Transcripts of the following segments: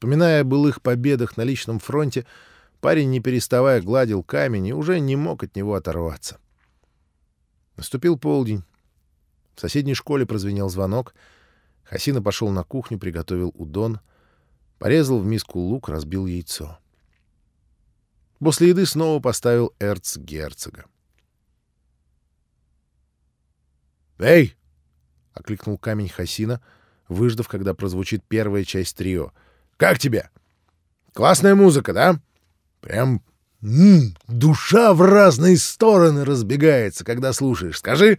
Вспоминая о былых победах на личном фронте, парень, не переставая, гладил камень и уже не мог от него оторваться. Наступил полдень. В соседней школе прозвенел звонок. Хасина пошел на кухню, приготовил удон, порезал в миску лук, разбил яйцо. После еды снова поставил эрцгерцога. «Эй!» — окликнул камень Хасина, выждав, когда прозвучит первая часть трио. «Как тебе? Классная музыка, да? Прям м -м, душа в разные стороны разбегается, когда слушаешь. Скажи!»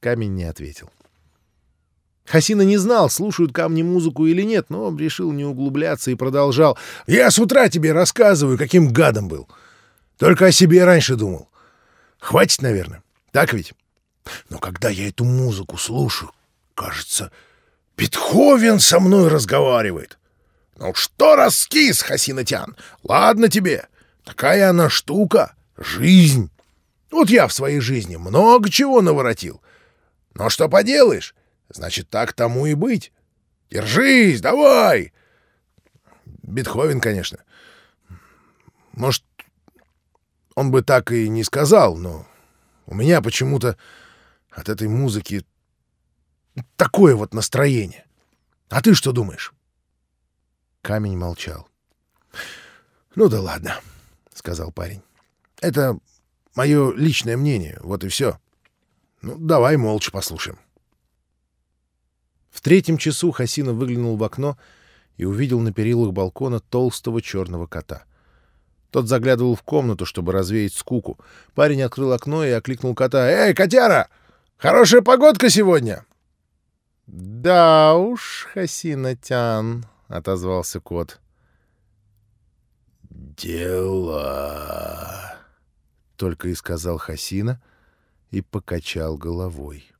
Камень не ответил. Хасина не знал, слушают камни музыку или нет, но решил не углубляться и продолжал. «Я с утра тебе рассказываю, каким гадом был. Только о себе раньше думал. Хватит, наверное. Так ведь? Но когда я эту музыку слушаю, кажется, Бетховен со мной разговаривает. Ну что раскис, Хасинатян? Ладно тебе. Такая она штука. Жизнь. Вот я в своей жизни много чего наворотил. Но что поделаешь? Значит, так тому и быть. Держись, давай! Бетховен, конечно. Может, он бы так и не сказал, но у меня почему-то от этой музыки такое вот настроение. А ты что думаешь? Камень молчал. «Ну да ладно», — сказал парень. «Это мое личное мнение, вот и все. Ну, давай молча послушаем». В третьем часу Хасина выглянул в окно и увидел на перилах балкона толстого черного кота. Тот заглядывал в комнату, чтобы развеять скуку. Парень открыл окно и окликнул кота. «Эй, котяра! Хорошая погодка сегодня!» «Да уж, Хасина-тян», — отозвался кот. «Дела», — только и сказал Хасина и покачал головой.